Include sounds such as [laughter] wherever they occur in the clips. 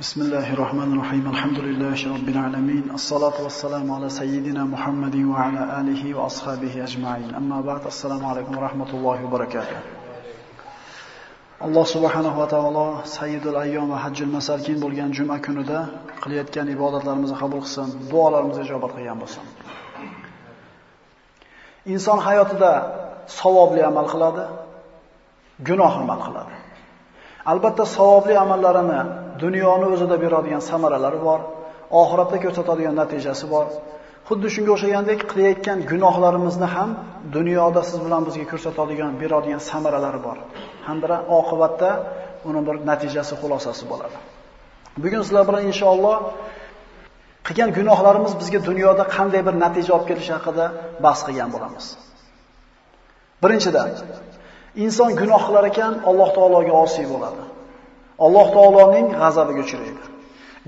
بسم الله الرحمن الرحيم الحمد لله رب العالمين الصلاة والسلام على سيدنا محمد وعلى آله وأصحابه أجمعين أما بعد السلام عليكم ورحمة الله وبركاته alloh subhanahu va taolo sayyidul ayyom va hajjul masarkin bo'lgan juma kunida qilayotgan ibodatlarimizni qabul qilsin, duolarimizni ijobat qilgan bo'lsin. Inson hayotida savobli amal qiladi, gunoh amal qiladi. Albatta savobli amallarini dunyoni o'zida beradigan samaralari bor, oxiratda ko'rsatadigan natijasi bor. Xuddi shunga o'xshagandek qilayotgan gunohlarimizni ham dunyoda siz bilan bizga ko'rsatadigan, beradigan samaralari bor. Hamda oqibatda uni bir natijasi, xulosasi bo'ladi. Bugun sizlar bilan inshaalloh qilgan gunohlarimiz bizga dunyoda qanday bir natija olib kelishi haqida bahs qilgan bo'lamiz. Birinchidan, inson gunoh qilar ekan, Alloh taologa osiy bo'ladi. Alloh taoloning g'azabiga uchraydi.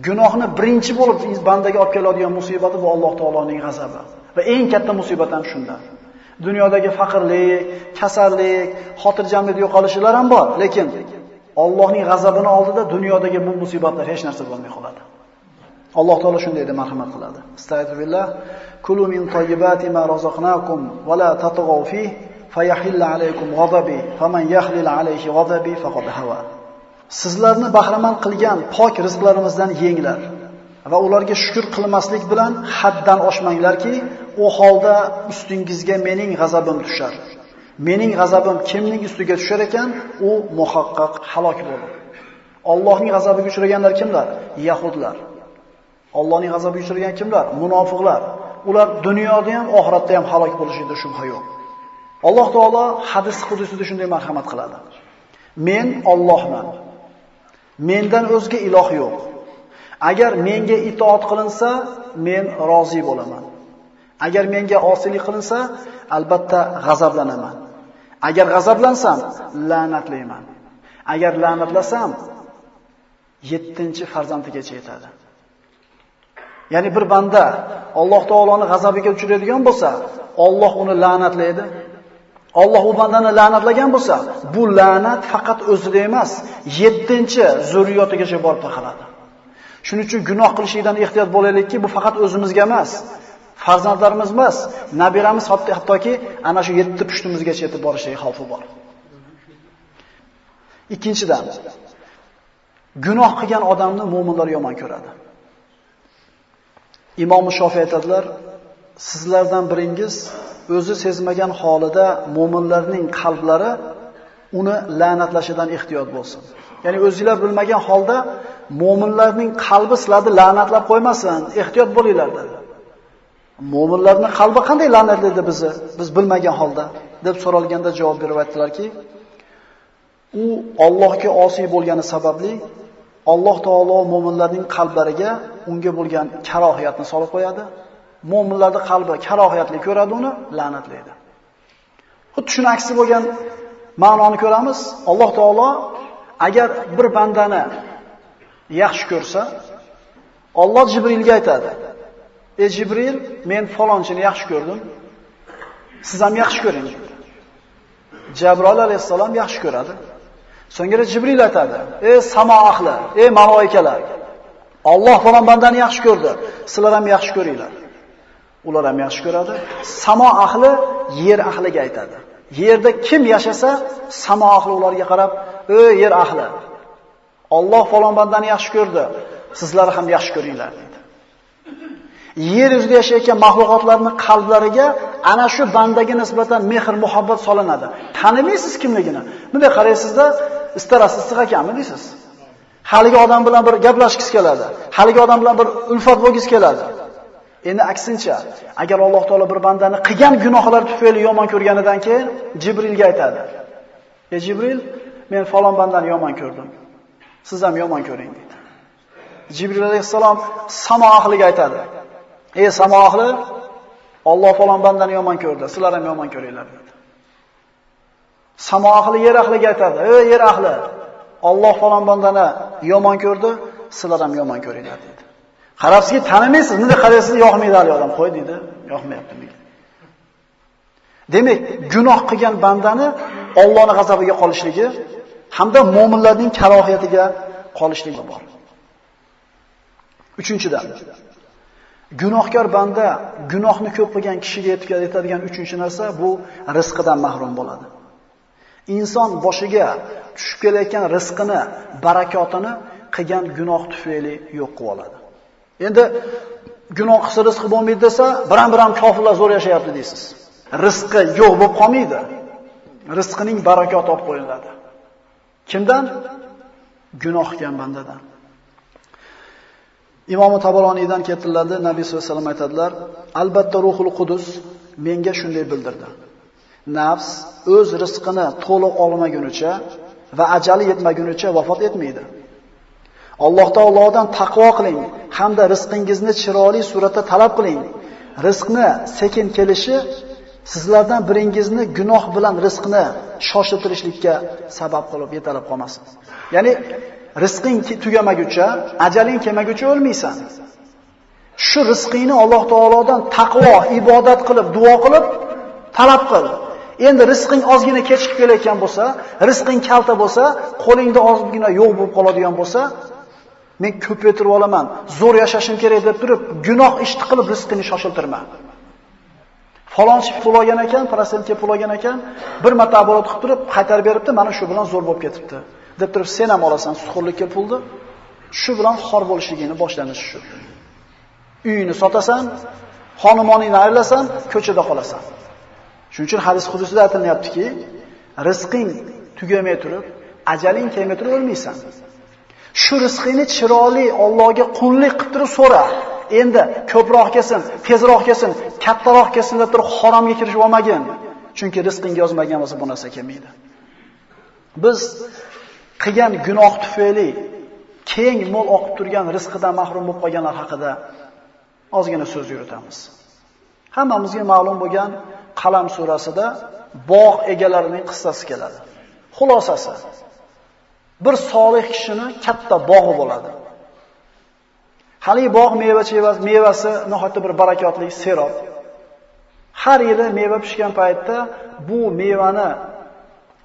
Gunohni birinchi bo'lib bandaga olib keladigan musibati bu Alloh taoloning g'azabi. Va eng katta musibat ham shundan. Dunyodagi faqirlik, kasallik, xotirjamlik yo'qolishlar ham bor, lekin Allohning g'azabini oldida dunyodagi bu musibatlar hech narsa bo'lmay qoladi. Alloh taolo shunday deb marhamat qiladi. Astagfirullah. Kulu min tayyibati ma razaqnakum va la tatghaw fihi fayahilla alaykum ghadabi faman yahlil alayhi ghadabi faqad hawa. Sizlarni bahramand qilgan pok rizqlarimizdan yenglar va ularga shukr qilmaslik bilan haddan oshmanglarki, u holda ustingizga mening g'azabim tushar. Mening g'azabim kimning ustiga tushar ekan, u muhaqqaq halok bo'ladi. Allohning g'azabiga uchraganlar kimlar? Yahudlar. Allohning g'azabiga uchragan kimlar? Munofiqlar. Ular dunyoda ham, oxiratda ham halok bo'lishida shubha yo'q. Alloh taolo hadis qudusida shunday marhamat qiladi. Men Allohman. Mendan o'zga iloh yo'q. Agar menga itoat qilinsa, men rozi bo'laman. Agar menga osilik qilinsa, albatta g'azablanaman. Agar g'azablansam, la'natlayman. Agar la'natlasam, 7 farzandigacha yetadi. Ya'ni bir banda Alloh taoloning g'azabiga uchraydigan bo'lsa, Alloh uni la'natlaydi. Alloh u bandani la'natlagan bo'lsa, bu la'nat faqat o'zida emas, 7-chi zurriyotigacha borib taqaladi. Shuning uchun gunoh qilishdan ehtiyot bo'laylikki, bu faqat o'zimizga emas, farzandlarimiz emas, nabiramiz hattoki ana shu 7 pushtimizgacha yetib borishiga xavfi bor. Ikkinchidan, gunoh qilgan odamni mu'minlar yomon ko'radi. Imom Shofiy aytadilar, sizlardan biringiz o'zi sezmagan holida mu'minlarning qalblari uni la'natlashidan ehtiyot bo'lsin. Ya'ni o'zingizlar bilmagan holda mu'minlarning qalbi sizlarni la'natlab qo'ymasin, ehtiyot bo'linglar dedi. Mu'minlarning qalbi qanday la'natlaydi bizni, biz bilmagan holda deb so'ralganda javob berib aytdilarki, u Allohga osiy bo'lgani sababli Alloh taolo mu'minlarning qalblariga unga bo'lgan karohiyatni solib qo'yadi. Mu'minlarning qalbi karohiyatli ko'radi uni, la'natlaydi. Xuddi shuni aksi bo'lgan ma'noni ko'ramiz. Alloh taolo agar bir bandani yaxshi ko'rsa, Alloh Jibrilga aytadi: "Ey Jibril, men falonchini yaxshi ko'rdim. Siz ham yaxshi ko'ring." Jabroil alayhissalom yaxshi ko'radi. So'ngra Jibril aytadi: "Ey samo ahli, ey maloikalar, Alloh falon bandani yaxshi ko'rdi. Sizlar ham yaxshi ko'ringlar." Ular ham yaxshi ko'radi. Samo ahli yer ahliga aytadi. Yerda kim yashasa, samo ahli ularga qarab, "Ey yer ahli, Alloh falon bandani yaxshi ko'rdi. Sizlar ham yaxshi ko'ringlar." dedi. Yer yuzida yashayotgan mahluqotlarning qalblariga ana shu bandaga nisbatan mehr, muhabbat solinadi. Tanimaysiz kimligini. Bunday qaraysizda, istarasiz siz deysiz. Haligi odam bilan bir gaplashgisi keladi. Haligi odam bilan bir ulfat bo'lgisi keladi. Endi aksincha, agar Alloh taolo bir bandani qilgan gunohlari tufayli yomon ko'rganidan keyin Jibrilga aytadi. "Ey Jibril, men falon bandani yomon ko'rdim. Siz ham yomon ko'ring" dedi. Jibril alayhissalom samo ahliga aytadi. "Ey samo ahli, Alloh falon bandani yomon ko'rdi, sizlar ham yomon ko'ringlar" dedi. Samo ahli yer ahliga aytadi: "Ey yer ahli, Alloh falon bandani yomon ko'rdi, sizlar ham yomon ko'ringlar" dedi. Qarabsizki, tanimaysiz, bunday qaraysiz, yoqmaydi hali odam, qo'y dedi, yoqmayapti menga. Demak, gunoh qilgan bandani Allohning g'azabiga qolishligi hamda mu'minlarning karohiyatiga qolishligi bor. Uchinchidan, gunohkor banda gunohni ko'p qilgan kishiga yetadigan uchinchi narsa bu rizqidan mahrum bo'ladi. Inson boshiga tushib kelayotgan rizqini, barakotini qilgan gunoh tufayli yo'q qilib oladi. Endi gunoh qilsa rizqi bo'lmaydi desa, biram-biram kofirlar zo'r yashayapti deysiz. Rizqi yo'q bo'lib qolmaydi. Rizqining barakoti olib qo'yiladi. Kimdan? Gunoh qilgan bandadan. Imom Tabaroniydan keltiriladi, Nabiy sollallohu alayhi vasallam aytadilar, albatta Ruhul Qudus menga shunday bildirdi. Nafs o'z rizqini to'liq olmagunicha va ajali yetmagunicha vafot etmaydi. Alloh taolodan taqvo qiling hamda rizqingizni chiroyli suratda talab qiling. Rizqni sekin kelishi sizlardan biringizni gunoh bilan rizqni shoshiltirishlikka sabab qilib yetalab qolmasin. Ya'ni rizqing tugamaguncha, ajaling kelmaguncha o'lmaysan. Shu rizqingni Alloh taolodan taqvo, ibodat qilib, duo qilib talab qil. Endi rizqing ozgina kechikib kelayotgan bo'lsa, rizqing kalta bo'lsa, qo'lingda ozgina yo'q bo'lib qoladigan bo'lsa, men ko'paytirib olaman, zo'r yashashim kerak deb turib, gunoh ishni qilib rizqini shoshiltirma. Falonchi pul olgan ekan, prosentga pul olgan ekan, bir marta aborot qilib turib, qaytarib beribdi, mana shu bilan zo'r bo'lib ketibdi. deb turib sen ham olasan suxurlikka pulni. Shu bilan xor bo'lishligini boshlanishi shu. Uyini sotasan, xonumoningni ayirlasan, ko'chada qolasan. Shuning uchun hadis hudusida aytilyaptiki, rizqing tugamay turib, ajaling kelmay turib o'lmaysan. Shu rizqingni chiroyli Allohga qullik qilib turib so'ra. Endi ko'proq kelsin, tezroq kelsin, kattaroq kelsin deb turib haromga kirishib olmagin. Chunki rizqing yozmagan bo'lsa bu narsa kelmaydi. Biz qilgan gunoh tufayli keng mo'l oqib turgan rizqidan mahrum bo'lib qolganlar haqida ozgina so'z yuritamiz. Hammamizga ma'lum bo'lgan Qalam surasida bog' egalarining qissasi keladi. Xulosasi bir solih kishini katta bog'i bo'ladi. Hali bog' meva-chevasi, mevasi nihoyatda bir barakotli serob. Har yili meva pishgan paytda bu mevani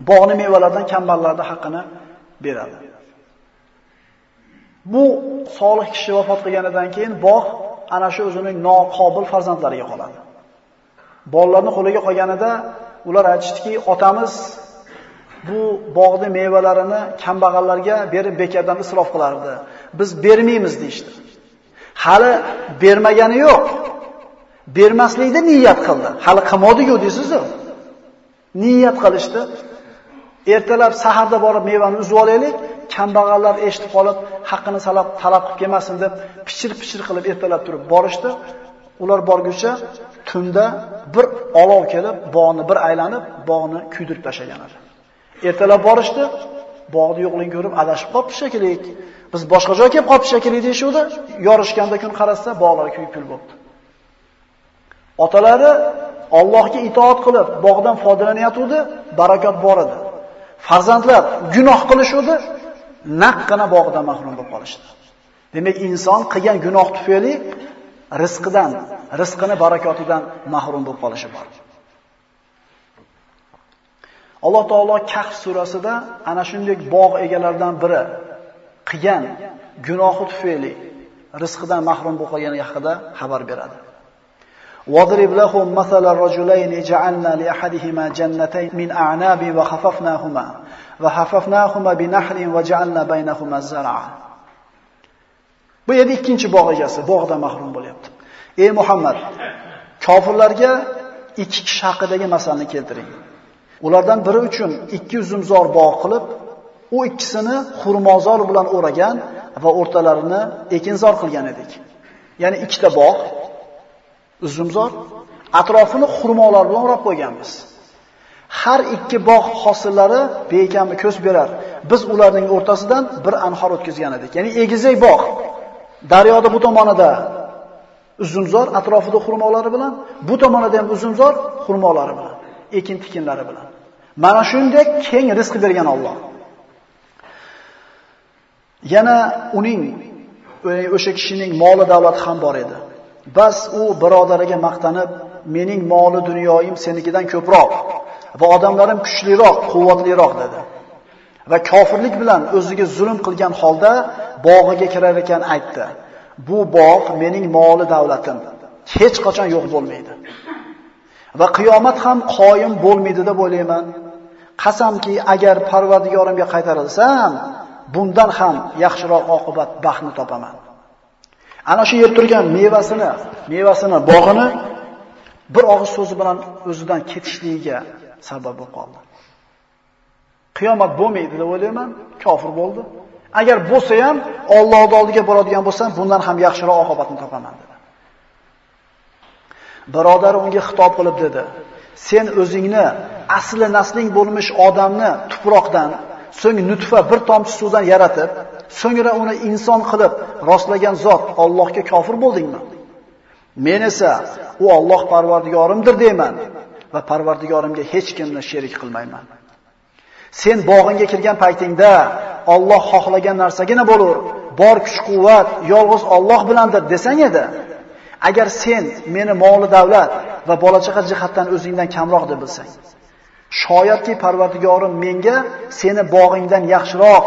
bog'ni mevalaridan kambag'allarning haqqini beradi. Bu solih kishi vafot qilganidan keyin bog' ana shu o'zining noqobil farzandlariga qoladi. Bolalarning qo'liga qolganida ular aytishdiki, otamiz bu bog'ni mevalarini kambag'allarga berib bekardan isrof qilardi. Biz bermaymiz deyshti. Hali bermagani yo'q. Bermaslikni niyat qildi. Hali qilmadi-ku deysiz-ku. Niyat qilishdi. Ertalab saharda borib mevani uzib olaylik, kambag'allar eshitib qolib, haqqini salab talab qilib kelmasin deb pichir-pichir qilib ertalab turib borishdi. Ular borguncha tunda bir olov kelib, bog'ni bir aylanib, bog'ni kuydirib tashlagan edi. Ertalab borishdi, bog'ni yo'qligini ko'rib adashib qolibdi shekilli. Biz boshqa joyga kelib qolibdi shekilli deyshuvdi. Yorishganda kun qarasa, bog'lar kuyib kul bo'ldi. Otalari Allohga itoat qilib, bog'dan foydalanayotgandi, barakot bor edi. Farzandlar gunoh qilishuvdi, naqqina bog'dan mahrum bo'lib qolishdi. Demak, inson qilgan gunoh tufayli rizqidan, rizqini barakotidan mahrum bo'lib qolishi bor. Alloh taolo Kahf surasida ana shunday bog' egalaridan biri qilgan gunohi tufayli rizqidan mahrum bo'lib qolgani haqida xabar beradi. واضرب لهم مثل الرجلين جعلنا لأحدهما جنتين من أعناب وخففناهما وحففناهما بنحر وجعلنا بينهما زرعا Bu yerda ikkinchi bog' egasi bog'dan mahrum bo'lyapti. Ey Muhammad, kofirlarga ikki kishi haqidagi masalani keltiring. Ulardan biri uchun ikki uzumzor bog' qilib, u ikkisini xurmozor bilan o'ragan va o'rtalarini ekinzor qilgan edik. Ya'ni ikkita bog' uzumzor atrofini xurmolar bilan o'rab qo'yganmiz. Har ikki bog' hosillari bekamni ko'z berar. Biz ularning o'rtasidan bir anhor o'tkazgan edik. Ya'ni egizak bog' daryoda bu tomonida uzumzor atrofida xurmolari bilan, bu tomonida ham uzumzor xurmolari bilan, ekin tikinlari bilan. Mana shunday keng rizq bergan Alloh. Yana uning e, o'sha kishining moli davlati ham bor edi. Bas u birodariga maqtanib, mening moli dunyoyim senikidan ko'proq va odamlarim kuchliroq, quvvatliroq dedi. Va kofirlik bilan o'ziga zulm qilgan holda bog'iga kirar ekan aytdi. Bu bog' mening moli davlatim hech qachon yo'q bo'lmaydi. Va qiyomat ham qoyim bo'lmaydi deb o'ylayman. Qasamki, agar Parvardigorimga qaytarilsam, bundan ham yaxshiroq oqibat baxtni topaman. Ana shu yer turgan mevasini, mevasini, bog'ini bir og'iz so'zi bilan o'zidan ketishligiga sabab bo'lib qoldi. Qiyomat bo'lmaydi deb o'ylayman, kofir bo'ldi. Agar bo'lsa ham Alloh oldiga boradigan bo'lsam, bundan ham yaxshiroq oqibatni topaman dedi. Birodar unga xitob qilib dedi: "Sen o'zingni asli nasling bo'lmish odamni tuproqdan, so'ng nutfa bir tomchi suvdan yaratib, so'ngra uni inson qilib rostlagan zot Allohga kofir bo'ldingmi? Men esa u Alloh Parvardigorimdir deyman va Parvardigorimga hech kimni sherik qilmayman." Sen bog'inga kirgan paytingda Alloh xohlagan narsagina bo'lur, bor kuch-quvvat yolg'iz Alloh bilandir desang edi. Agar sen meni moli davlat va bola chaqa jihatdan o'zingdan kamroq deb bilsang, shoyatki Parvardigorim menga seni bog'ingdan yaxshiroq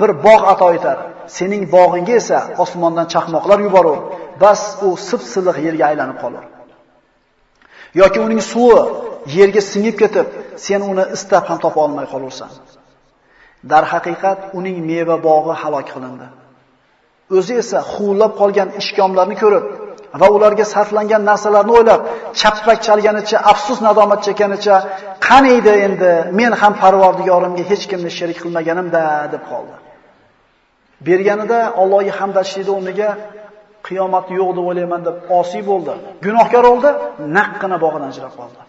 bir bog' ato etar. Sening bog'ingga esa osmondan chaqmoqlar yuborur. Bas u sip-silliq yerga aylanib qolar. yoki uning suvi yerga singib ketib, sen uni istab ham topa olmay qolursan. Dar haqiqat uning meva bog'i halok qilindi. O'zi esa xuvlab qolgan ishkomlarni ko'rib va ularga sarflangan narsalarni o'ylab, chappak chalganicha, afsus nadomat chekanicha, qani edi endi men ham Parvardigorimga hech kimni sherik qilmaganimda deb qoldi. Berganida Allohga hamd aytishdi o'rniga qiyomat yo'q deb o'ylayman deb osiy bo'ldi. Gunohkor bo'ldi, naqqina bog'idan ajrab qoldi.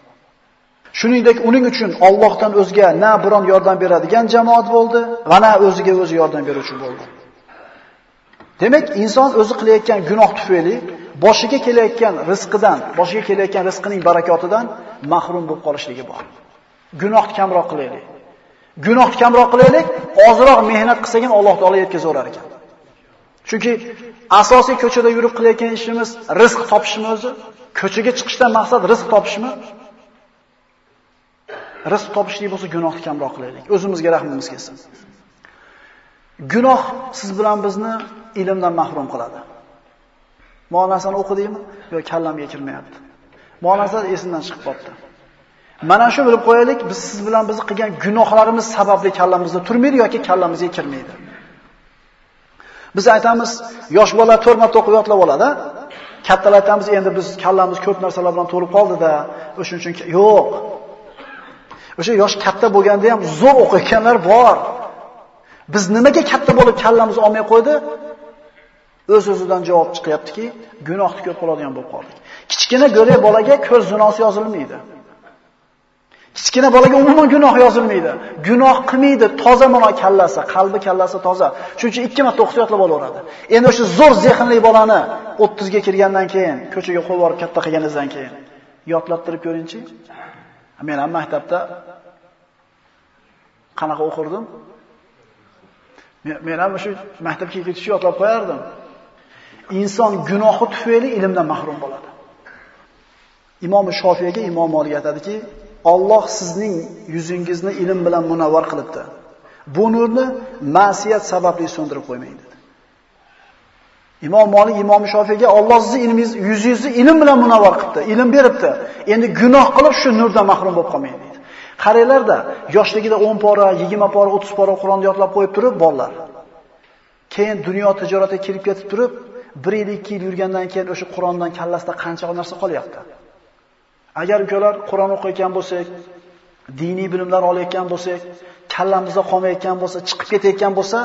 Shuningdek, uning uchun Allohdan o'zga na biron yordam beradigan jamoat bo'ldi va na o'ziga o'zi yordam beruvchi bo'ldi. Demak, inson o'zi qilayotgan gunoh tufayli boshiga kelayotgan rizqidan, boshiga kelayotgan rizqining barakotidan mahrum bo'lib qolishligi bor. Gunohni kamroq qilaylik. Gunohni kamroq qilaylik, ozroq mehnat qilsak ham Alloh taolo yetkazaverar ekan. Chunki asosiy ko'chada yurib qilayotgan ishimiz rizq topishmi o'zi? Ko'chaga chiqishdan maqsad rizq topishmi? Rizq topishlik bo'lsa gunohni kamroq qilaylik. O'zimizga rahmimiz kelsin. Gunoh siz bilan bizni ilmdan mahrum qiladi. Ma'nosini o'qidingmi? Yo kallamga kirmayapti. Ma'nosi esimdan chiqib qoldi. Mana shu bilib qo'yaylik, biz siz bilan biz qilgan gunohlarimiz sababli kallamizda turmaydi yoki kallamizga kirmaydi. Biz aytamiz, yosh bola 4 to'qib yotlab oladi. Kattalar aytamiz, endi biz kallamiz ko'p narsalar bilan to'lib qoldi-da, o'shuning uchun yo'q. O'sha yosh katta bo'lganda ham zo'r o'qiyotganlar bor. Biz nimaga katta bo'lib kallamiz olmay qo'ydi? O'z-o'zidan javob chiqyaptiki, gunohni ko'p qiladigan bo'lib qoldik. Kichkina go'lay bolaga ko'z zinosi yozilmaydi. Kichkina bolaga umuman gunoh yozilmaydi. Gunoh qilmaydi, toza mana kallasi, qalbi kallasi toza. Shuning uchun ikki marta o'qib olaveradi. Endi o'sha zo'r zehnli bolani 30 ga kirgandan keyin, ko'chaga qo'yib yuborib katta qilganingizdan keyin yodlattirib ko'ringchi. Men ham maktabda qanaqa o'qirdim? Men ham shu maktabga ketishni yodlab qo'yardim. Inson gunohi tufayli ilmdan mahrum bo'ladi. Imom Shofiyaga Imom Malik aytadiki, Alloh sizning yuzingizni ilm bilan munavvar qilibdi. Bu nurni ma'siyat sababli so'ndirib qo'ymaydi. Imom Malik Imom Shofiyga Alloh sizni ilmingiz, yuzingizni ilm bilan munavvar qilibdi, ilm beribdi. Endi gunoh qilib shu nurdan mahrum bo'lib qolmaydi dedi. Qaranglarda, yoshligida 10 pora, 20 pora, 30 pora Qur'onni yodlab qo'yib turib bolalar. Keyin dunyo tijoratiga kirib ketib turib, 1 yil, 2 yil yurgandan keyin o'sha Qur'ondan kallasida qancha narsa qolyapti. Agar ukalar Qur'on o'qiyotgan bo'lsak, diniy bilimlar olayotgan bo'lsak, kallamizda qolmayotgan bo'lsa, chiqib ketayotgan bo'lsa,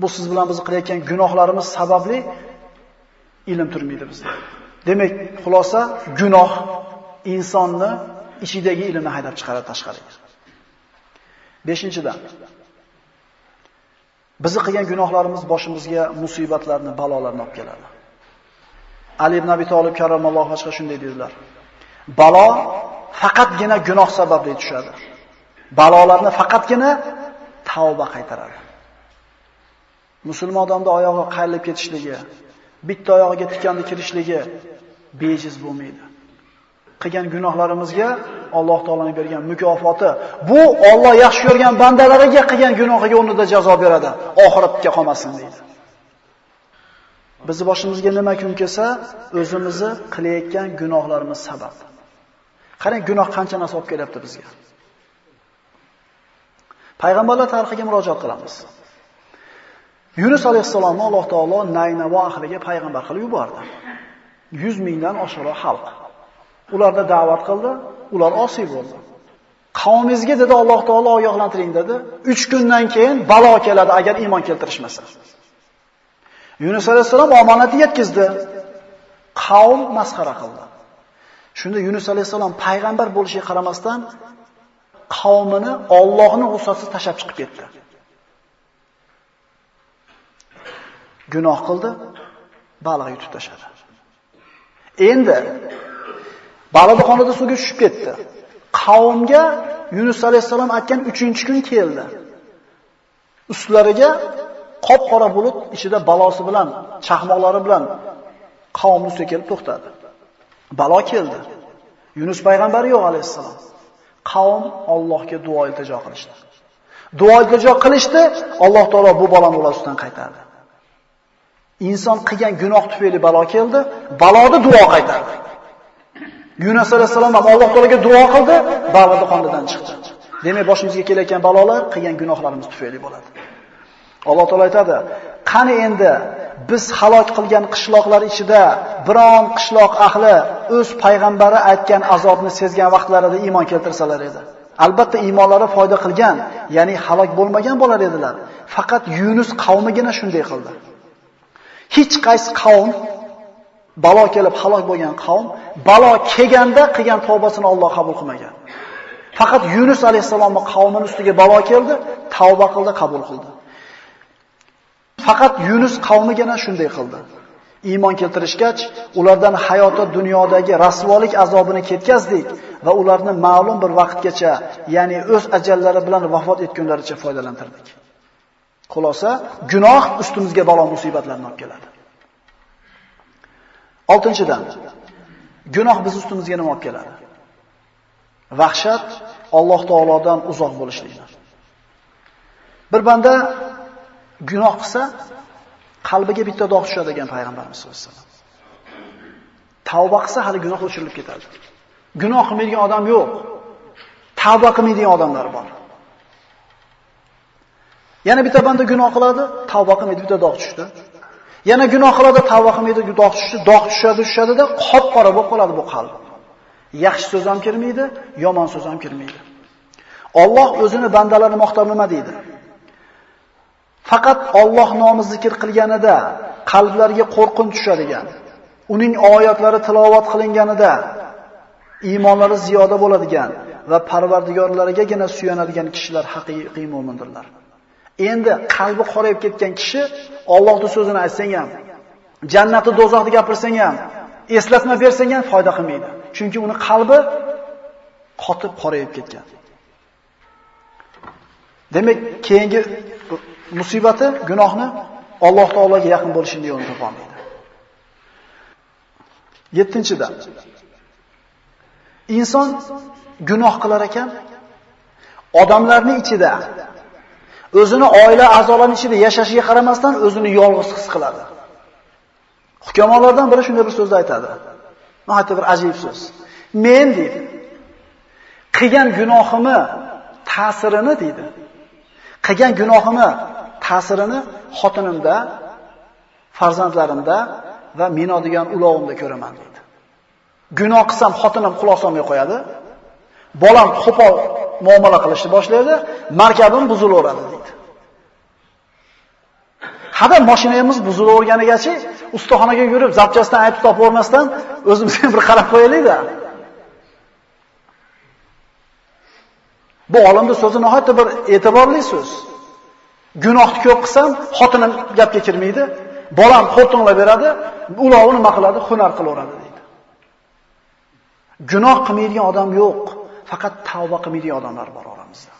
bu siz bilan biz qilayotgan gunohlarimiz sababli ilm turmaydi bizda. Demak, xulosa gunoh insonni ichidagi ilmni haydab chiqaradi tashqariga. 5-dan Bizni qilgan gunohlarimiz boshimizga musibatlarni, balolarni olib keladi. Ali ibn Abi Talib karramallohu vajhiga shunday dedilar. Balo faqatgina gunoh sababli tushadi. Balolarni faqatgina tavba qaytaradi. Musulmon odamda oyog'i qayrilib ketishligi, bitta oyog'iga tikanni kirishligi bejiz bo'lmaydi. Qilgan gunohlarimizga Alloh taolaning bergan mukofoti bu Alloh yaxshi ko'rgan bandalariga qilgan gunohiga o'rnida jazo beradi. Oxiratga qolmasin deydi. Bizni boshimizga nima kun kelsa, o'zimizni qilayotgan gunohlarimiz sabab. Qarang, gunoh qancha narsa olib kelyapti bizga. Payg'ambarlar tarixiga murojaat qilamiz. Yunus alayhissalomni Alloh taolo Naynavo ahliga payg'ambar qilib yubordi. 100 mingdan oshiqroq xalq. Ularni da'vat qildi, ular osiy bo'ldi. Qavmingizga dedi Alloh taolo oyoqlantiring dedi. 3 kundan keyin balo keladi agar iymon keltirishmasa. Yunus alayhisalom omonatni yetkizdi. Qavm masxara qildi. Shunda Yunus alayhisalom payg'ambar bo'lishiga qaramasdan qavmini Allohning ruxsatisiz tashab chiqib ketdi. Gunoh qildi, baliq yutib tashladi. Endi baliqxonada suvga tushib ketdi. Qavmga Yunus alayhisalom aytgan 3-chi kun keldi. Ustlariga qop-qora bulut ichida balosi bilan, chaqmoqlari bilan qavmni ustiga kelib to'xtadi. Balo keldi. Yunus payg'ambar yo'q alayhisalom. Qavm Allohga duo iltijo qilishdi. Duo iltijo qilishdi, Alloh taolo bu baloni ular ustidan qaytardi. Inson qilgan gunoh tufayli balo keldi, baloni duo qaytardi. Yunus alayhissalom ham Alloh taolaga duo qildi, baloni qonidan chiqdi. Demak, boshimizga kelayotgan balolar qilgan gunohlarimiz tufayli bo'ladi. Alloh taolo aytadi: "Qani endi biz halok qilgan qishloqlar ichida biron qishloq ahli o'z payg'ambari aytgan azobni sezgan vaqtlarida iymon keltirsalar edi. Albatta iymonlari foyda qilgan, ya'ni halok bo'lmagan bo'lar edilar. Faqat Yunus qavmigina shunday qildi. Hech qaysi qavm balo kelib halok bo'lgan qavm balo kelganda qilgan tavbasini Alloh qabul qilmagan. Faqat Yunus alayhisolamning qavmining ustiga balo keldi, tavba qildi, qabul qildi. Faqat Yunus qavmigina shunday qildi. Iymon keltirishgach, ulardan hayoti dunyodagi rasvolik azobini ketkazdik va ularni ma'lum bir vaqtgacha, ya'ni o'z ajallari bilan vafot etgunlaricha foydalantirdik. Xulosa, gunoh ustimizga balo musibatlarni olib keladi. Oltinchidan, gunoh biz ustimizga nima olib keladi? Vahshat Alloh taolodan uzoq bo'lishlikdir. Bir banda gunoh qilsa, qalbiga bitta dog' tushadi degan payg'ambarimiz sollallohu alayhi vasallam. Tavba qilsa hali gunoh o'chirilib ketadi. Gunoh qilmaydigan odam yo'q. Tavba qilmaydigan odamlar bor. Yana bitta banda gunoh qiladi, tavba qilmaydi, bitta dog' tushdi. Yana gunoh qiladi, tavba qilmaydi, gunoh tushdi, dog' tushadi, tushadida qop-qora bo'lib qoladi bu qalb. Yaxshi so'z ham kirmaydi, yomon so'z ham kirmaydi. Alloh o'zini bandalarini maqtab nima deydi? Faqat Alloh nomi zikr qilganida qalblarga qo'rqin tushadigan, uning oyatlari tilovat qilinganida iymonlari ziyoda bo'ladigan va parvardigorlarigagina suyanadigan kishilar haqiqiy mu'mindirlar. Endi qalbi qorayib ketgan kishi Allohning so'zini aytsang ham, jannatni dozoqni gapirsang ham, eslatma bersang ham foyda qilmaydi. Chunki uni qalbi qotib qorayib ketgan. Demak, keyingi musibati gunohni Alloh taologa yaqin bo'lishini yo'lini topa olmaydi. 7-da. Inson gunoh qilar ekan, odamlarning ichida o'zini oila a'zolarining ichida yashashiga qaramasdan o'zini yolg'iz his qiladi. Hukamolardan biri shunday bir so'zni aytadi. Nihoyatda bir ajib so'z. Men deydi, qilgan gunohimni ta'sirini deydi. Qilgan gunohimni ta'sirini xotinimda, farzandlarimda va mino degan ulovimda ko'raman deydi. Gunoh qilsam xotinim quloq solmay qo'yadi. Bolam qo'pol muomala qilishni boshlaydi, markabim buzilaveradi deydi. Hada mashinamiz buzilaverganigacha ustaxonaga yurib, zapchastdan aytib topavermasdan o'zimizga [laughs] bir qarab qo'yaylik-da. Bu olimning so'zi nihoyatda bir e'tiborli so'z. Gunohni ko'p qilsam, xotinim gapga kirmaydi, bolam xotinlab beradi, ulovi nima qiladi, hunar qilaveradi deydi. Gunoh qilmaydigan odam yo'q, faqat tavba qilmaydigan odamlar bor oramizda.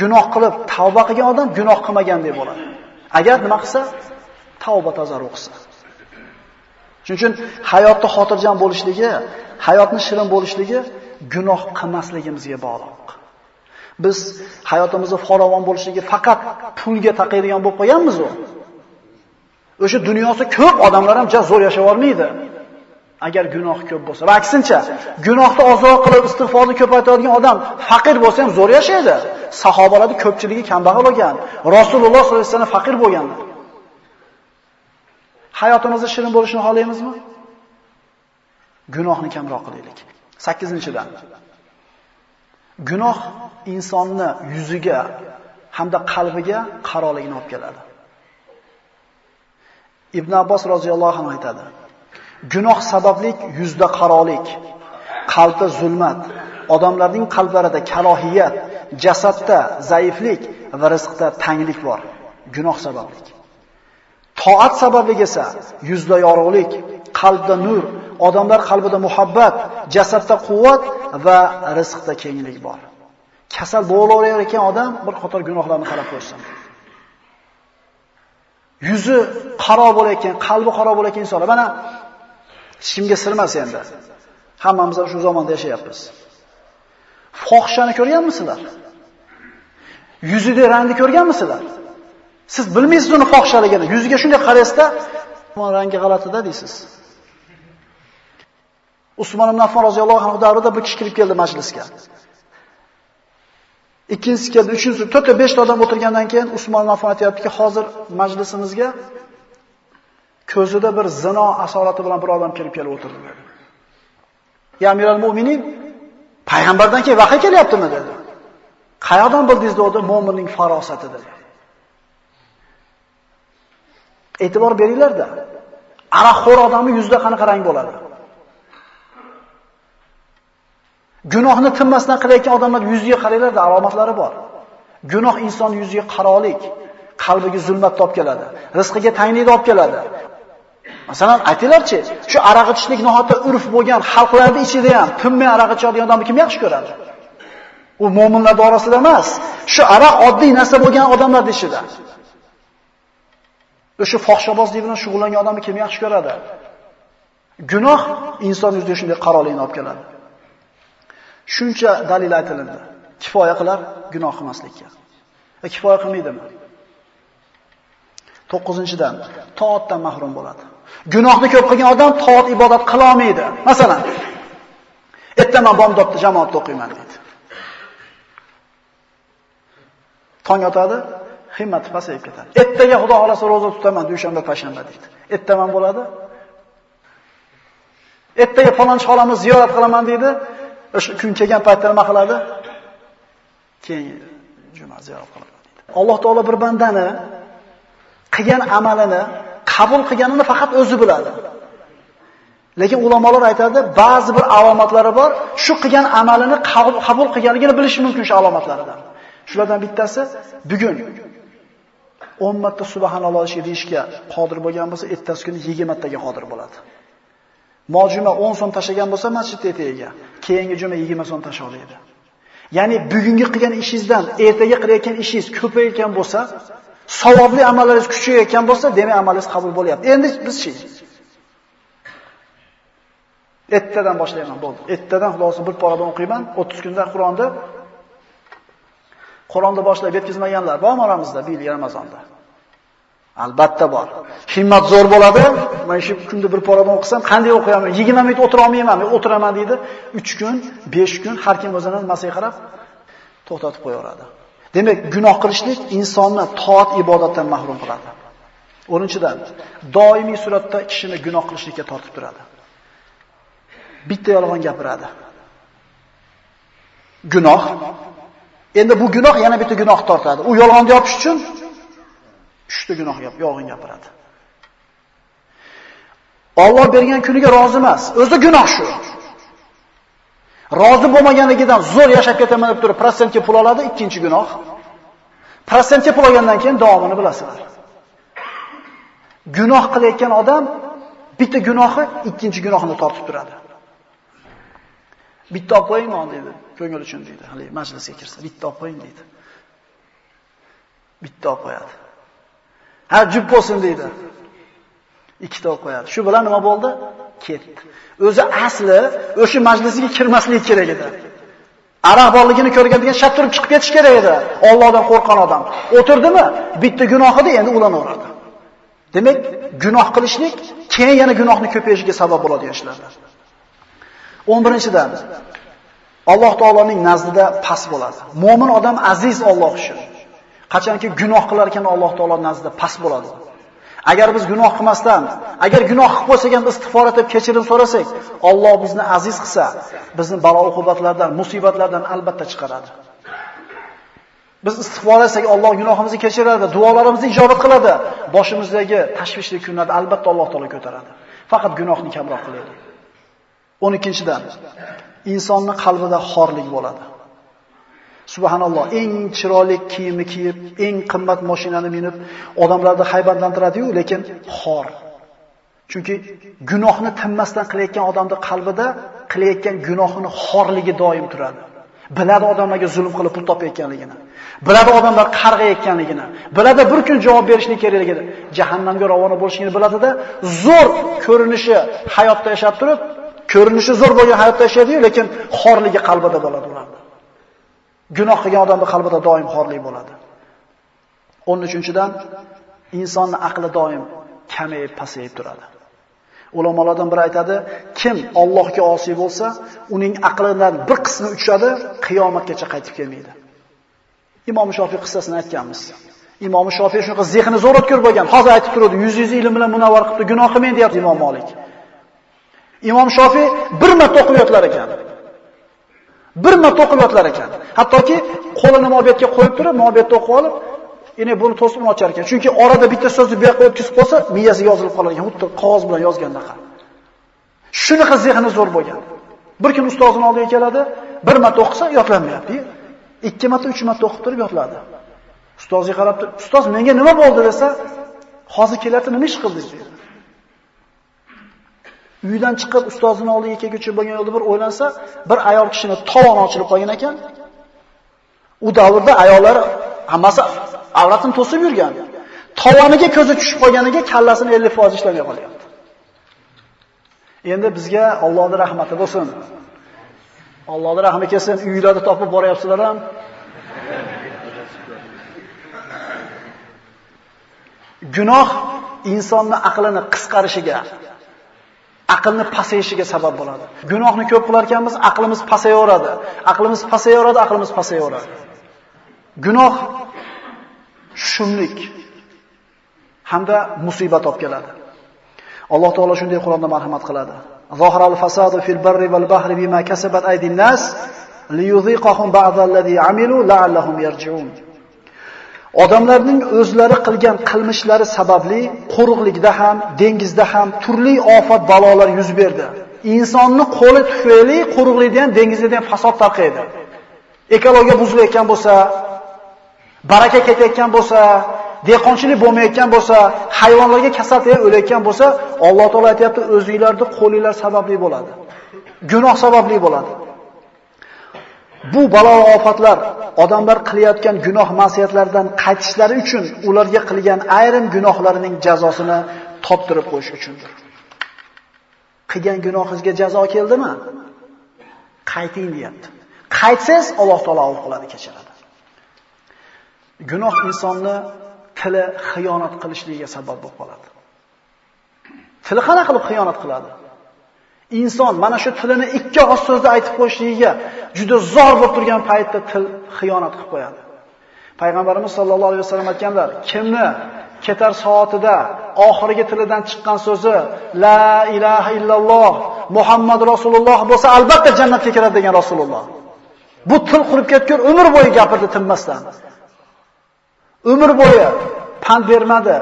Gunoh qilib tavba qilgan odam gunoh qilmagandek bo'ladi. Agar nima qilsa, tavba tazarru qilsa. Shuning uchun hayotda xotirjam bo'lishligi, hayotni shirin bo'lishligi gunoh qilmasligimizga bog'liq. Biz hayotimizni farovon bo'lishligi faqat pulga taqaydigan bo'lib qolganmiz u. O'sha dunyosi ko'p odamlar ham zo'r yashab olmaydi. Agar gunoh ko'p bo'lsa. Va aksincha, gunohni ozroq qilib istig'forni ko'paytiradigan odam faqir bo'lsa ham zo'r yashaydi. sahobalarni ko'pchiligi kambag'al bo'lgan. Rasululloh sollallohu alayhi vasallam faqir bo'lganlar. Hayotimizda shirin bo'lishini xohlaymizmi? Gunohni kamroq qilaylik. 8-dan. Gunoh insonni yuziga hamda qalbiga qaroligini olib keladi. Ibn Abbos roziyallohu anhu aytadi: Gunoh sabablik yuzda qarolik, qalbda zulmat, odamlarning qalblarida kalohiyat, jasadda zaiflik va rizqda tanglik bor. Gunoh sabablik. Toat sababli esa yuzda yorug'lik, qalbda nur, odamlar qalbida muhabbat, jasadda quvvat va rizqda kenglik bor. Kasal bo'laverar ekan odam bir qator gunohlarni qarab ko'rsin. Yuzi qaro bo'layotgan, qalbi qaro bo'layotgan insonlar mana kimga sirmas endi. Hammamiz shu zamonda yashayapmiz. Fohishani ko'rganmisizlar? Yuzida rangni ko'rganmisizlar? Siz bilmaysiz uni fohishaligini. Yuziga shunday qaraysizda, rangi g'alatida deysiz. Usmon ibn Affon roziyallohu anhu davrida bir kishi kirib keldi majlisga. Ikkinchisi keldi, uchinchisi, to'rtta, beshta odam o'tirgandan keyin Usmon ibn Affon aytayaptiki, hozir majlisimizga ko'zida bir zino asorati bilan bir odam kirib kelib o'tirdi dedi. Ya Amiral Mu'minin, payg'ambardan keyin vahiy kelyaptimi dedi. Qayoqdan bildingiz dedi, mu'minning farosati dedi. E'tibor beringlar-da. Aroqxo'r odamni yuzda qanaqa rang bo'ladi? Gunohni tinmasdan qilayotgan odamlar yuziga qaranglarda alomatlari bor. Gunoh inson yuziga qarolik, qalbiga zulmat olib keladi, rizqiga tanglik olib keladi. Masalan, aytinglarchi, shu aroq ichishlik nohota urf bo'lgan xalqlarning ichida ham tinmay aroq ichadigan odamni kim yaxshi ko'radi? U mu'minlar orasida emas, shu aroq oddiy narsa bo'lgan odamlar ichida. O'sha fohshabozlik bilan shug'ullangan odamni kim yaxshi ko'radi? Gunoh inson yuziga shunday qarolikni olib keladi. Shuncha dalil aytilindi. Kifoya qilar gunoh qilmaslikka. Va kifoya qilmaydimi? 9-dan toatdan mahrum bo'ladi. Gunohni ko'p qilgan odam toat ibodat qila olmaydi. Masalan, ertaman bomdodda jamoatda o'qiyman deydi. Tong otadi, himmati pasayib ketadi. Ertaga Xudo xolasa roza tutaman, dushanba, payshanba deydi. Ertaman bo'ladi. Ertaga falonchi xolamiz ziyorat qilaman deydi. O'sha kun kelgan paytda nima qiladi? Keyin juma ziyorat qiladi dedi. Alloh taolo bir bandani qilgan amalini qabul qilganini faqat o'zi biladi. Lekin ulamolar aytadi, ba'zi bir alomatlari bor, shu qilgan amalini qabul qilganligini bilish mumkin shu alomatlaridan. Shulardan bittasi bugun 10 marta subhanalloh deyishga qodir bo'lgan bo'lsa, ertasi kuni 20 martaga qodir bo'ladi. Mojuma 10 so'm tashagan bo'lsa masjid etagiga, keyingi juma 20 so'm tashlaydi. Ya'ni bugungi qilgan ishingizdan ertaga qilayotgan ishingiz ko'paygan bo'lsa, savobli amallaringiz kuchayayotgan bo'lsa, demak amalingiz qabul bo'lyapti. Endi bizchi? Ettadan boshlayman, bo'ldi. Ettadan xulosa bir paradan o'qiyman, 30 kunda Qur'onni Qur'onni boshlab yetkazmaganlar bormi oramizda bu yil Ramazonda? Albatta bor. Himmat zo'r bo'ladi. Men shu kunda bir paradan o'qisam, qanday o'qiyaman? 20 minut o'tira olmayman, men o'tiraman deydi. 3 kun, 5 kun har kim o'zini nimasiga qarab to'xtatib qo'yaveradi. Demak, gunoh qilishlik insonni toat ibodatdan mahrum qiladi. O'rinchidan doimiy suratda kishini gunoh qilishlikka tortib turadi. Bitta yolg'on gapiradi. Gunoh. Endi bu gunoh yana bitta gunoh tortadi. U yolg'onni yopish uchun uchta gunoh gap, yolg'on gapiradi. Alloh bergan kuniga rozi emas. O'zi gunoh shu. Rozi bo'lmaganligidan zo'r yashab ketaman deb turib, prosentga pul oladi, ikkinchi gunoh. Prosentga pul olgandan keyin davomini bilasizlar. Gunoh qilayotgan odam bitta gunohi ikkinchi gunohini tortib turadi. Bitta olib qo'yingmi deydi, ko'ngil uchun deydi. Hali majlisga kirsa, bitta olib qo'ying deydi. Bitta olib qo'yadi. Ha, jub bo'lsin deydi. Ikkita olib qo'yadi. Shu bilan nima bo'ldi? Ketdi. O'zi asli o'sha majlisiga kirmaslik kerak edi. Aroq borligini ko'rgandan shart turib chiqib ketish kerak edi. Allohdan qo'rqgan odam. O'tirdimi? Bitta gunohida endi ulanaveradi. Demak, gunoh qilishlik keyin yana gunohni ko'payishiga sabab bo'ladi ishlardir. 11-dan Alloh taoloning nazdida past bo'ladi. Mo'min odam aziz Alloh uchun. Qachonki gunoh qilar ekan Alloh taolo nazdida past bo'ladi. Agar biz gunoh qilmasdan, agar gunoh qilib qo'ysak ham istig'for etib kechirim so'rasak, Alloh bizni aziz qilsa, bizni balo uqubatlardan, musibatlardan albatta chiqaradi. Biz istig'for etsak, Alloh gunohimizni kechiradi, duolarimizni ijobat qiladi. Boshimizdagi tashvishli kunlarni albatta Alloh taolo ko'taradi. Faqat gunohni kamroq qilaylik. 12-dan insonning qalbida xorlik bo'ladi. Subhanalloh, eng chiroyli kiyimni kiyib, eng qimmat mashinani minib, odamlarni haybatlantiradi-yu, lekin xor. Chunki gunohni tinmasdan qilayotgan odamning qalbida qilayotgan gunohini xorligi doim turadi. Biladi odamlarga zulm qilib pul topayotganligini. Biladi odamlar qarg'ayotganligini. Biladi bir kun javob berishni kerakligini, jahannamga ravona bo'lishini biladida, zo'r ko'rinishi hayotda yashab turib, ko'rinishi zo'r bo'lgan hayotda yashaydi-yu, lekin xorligi qalbida bo'ladi ularda. Gunoh qilgan odamning qalbida doim xorlik bo'ladi. 13-dan insonning aqli doim kamayib, pasayib turadi. Ulamolardan biri aytadi, kim Allohga osiy bo'lsa, uning aqlidan bir qismi uchadi, qiyomatgacha qaytib kelmaydi. Imom Shofiy qissasini aytganmiz. Imom Shofiy shunaqa zehni zo'r o'tkir bo'lgan. Hozir aytib turadi, yuz-yuz ilm bilan munavvar qilibdi, gunoh qilmaydi deyapti Imom Malik. Imom Shofiy bir marta o'qib yotlar ekan. Bir marta o'qib yotlar ekan. Hattoki qo'lini mo'biyatga qo'yib turib, mo'biyatda o'qib olib, yana buni to'sib ochar ekan. Chunki orada bitta so'zni bu yoqqa o'tkazib qo'ysa, miyasiga yozilib qolar ekan, xuddi qog'oz bilan yozgandaqa. Shunaqa zehni zo'r bo'lgan. Bir kun ustozining oldiga keladi, bir marta o'qisa yodlanmayapti. Ikki marta, uch marta o'qib turib yodladi. Ustozga qarab turib, "Ustoz, menga nima bo'ldi?" desa, "Hozir kelyapti, nima ish qildingiz?" dedi. Uydan chiqib ustozining oldiga kelguchi bo'lgan yo'lda bir o'ylansa, bir ayol kishini tovoni ochilib qolgan ekan. U davrda ayollar hammasi avratini to'sib yurgan. Tovoniga ko'zi tushib qolganiga kallasini 50% ishlamay qolyapti. Endi bizga Allohning rahmati bo'lsin. Allohning rahmi kelsin, uylarda topib boryapsizlar ham. Gunoh insonning aqlini qisqarishiga, aqlni pasayishiga sabab bo'ladi. Gunohni ko'p qilar ekanmiz, aqlimiz pasayaveradi. Aqlimiz pasayaveradi, aqlimiz pasayaveradi. Gunoh shumlik hamda musibat olib keladi. Alloh taolo shunday Qur'onda marhamat qiladi. Zohiral fasadu fil barri val bahri bima kasabat aydin nas liyuziqahum ba'dallazi amilu la'allahum yarji'un. Odamlarning o'zlari qilgan qilmishlari sababli quruqlikda ham, dengizda ham turli ofat balolar yuz berdi. Insonni qo'li tufayli quruqlikda ham, dengizda ham fasod tarqaydi. Ekologiya buzilayotgan bo'lsa, baraka ketayotgan bo'lsa, dehqonchilik bo'lmayotgan bo'lsa, hayvonlarga kasallik o'layotgan bo'lsa, Alloh taolo aytayapti, o'zingizlarning qo'linglar sababli bo'ladi. Gunoh sababli bo'ladi. Bu balo va ofatlar odamlar qilayotgan gunoh ma'siyatlardan qaytishlari uchun ularga qilgan ayrim gunohlarining jazosini toptirib qo'yish uchundir. Qilgan gunohingizga jazo keldimi? Qayting deyapti. Qaytsangiz Alloh taolo avf qiladi, kechiradi. Gunoh insonni tili xiyonat qilishligiga sabab bo'lib qoladi. Tili qanaqa qilib xiyonat qiladi? Inson mana shu tilini ikki og'iz so'zda aytib qo'yishligiga juda zor bo'lib turgan paytda til xiyonat qilib qo'yadi. Payg'ambarimiz sollallohu alayhi vasallam aytganlar, kimni ketar soatida oxirgi tilidan chiqqan so'zi la ilaha illalloh Muhammad rasululloh bo'lsa, albatta jannatga kiradi degan Rasululloh. Bu til qurib ketgan umr bo'yi gapirdi tinmasdan. Umr bo'yi pand bermadi,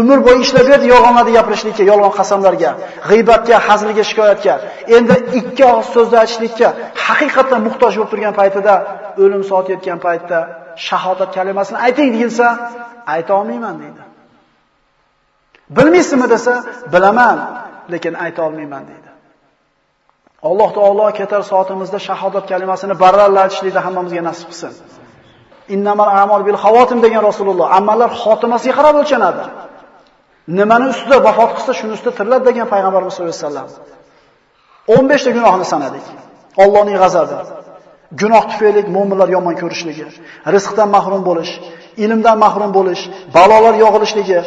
umr bo'yi ishlab berdi yolg'onlarni gapirishlikka, yolg'on qasamlarga, g'iybatga, hazilga, shikoyatga. Endi ikki og'iz so'zni aytishlikka haqiqatan muhtoj bo'lib turgan paytida, o'lim soat yetgan paytda shahodat kalimasini ayting deyilsa, ayta olmayman deydi. Bilmaysizmi desa, bilaman, lekin ayta olmayman deydi. Alloh taolo ketar soatimizda shahodat kalimasini baralla aytishlikda hammamizga nasib qilsin. Innamal a'mol bil xavotim degan Rasululloh. Amallar xotimasiga qarab o'lchanadi. Nimani ustida vafot qilsa, shuni ustida tiriladi degan payg'ambarimiz sollallohu alayhi vasallam. 15 ta gunohni sanadik. Allohning g'azabi. Gunoh tufayli mu'minlar yomon ko'rishligi, rizqdan mahrum bo'lish, ilmdan mahrum bo'lish, balolar yog'ilishligi,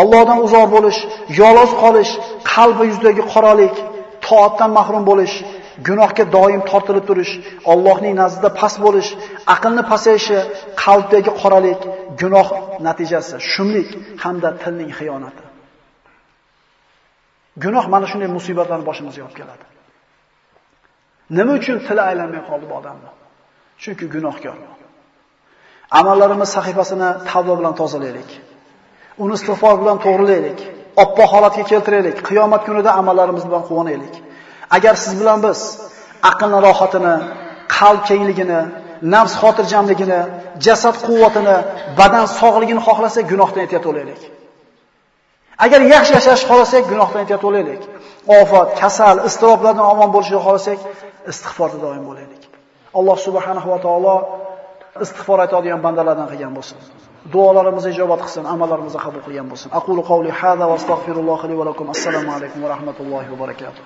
Allohdan uzoq bo'lish, yolg'iz qolish, qalbi yuzidagi qoralik, toatdan mahrum bo'lish, gunohga doim tortilib turish, Allohning nazdida past bo'lish, aqlni pasayishi, qalbdagi qoralik, gunoh natijasi, shumlik hamda tilning xiyonati. Gunoh mana shunday musibatlarni boshimizga olib keladi. Nima uchun tili aylanmay qoldi bu odamni? Chunki gunohkor. Amallarimiz sahifasini tavba bilan tozalaylik. Uni istig'for bilan to'g'rilaylik. Oppoq holatga keltiraylik. Qiyomat kunida amallarimiz bilan quvonaylik. Agar siz bilan biz aqlni rohatini, qalb kengligini, nafs xotirjamligini, jasad quvvatini, badan sog'ligini xohlasak, gunohdan ehtiyot bo'laylik. Agar yaxshi yashash xohlasak, gunohdan ehtiyot bo'laylik. Ofat, kasal, istiroblardan omon bo'lishni xohlasak, istig'forda doim bo'laylik. Alloh subhanahu va taolo istig'for aytadigan bandalardan qilgan bo'lsin. Duolarimizni ijobat qilsin, amallarimizni qabul qilgan bo'lsin. Aqulu qawli hada va astagfirullohi li va lakum. Assalomu alaykum va rahmatullohi va barakatuh.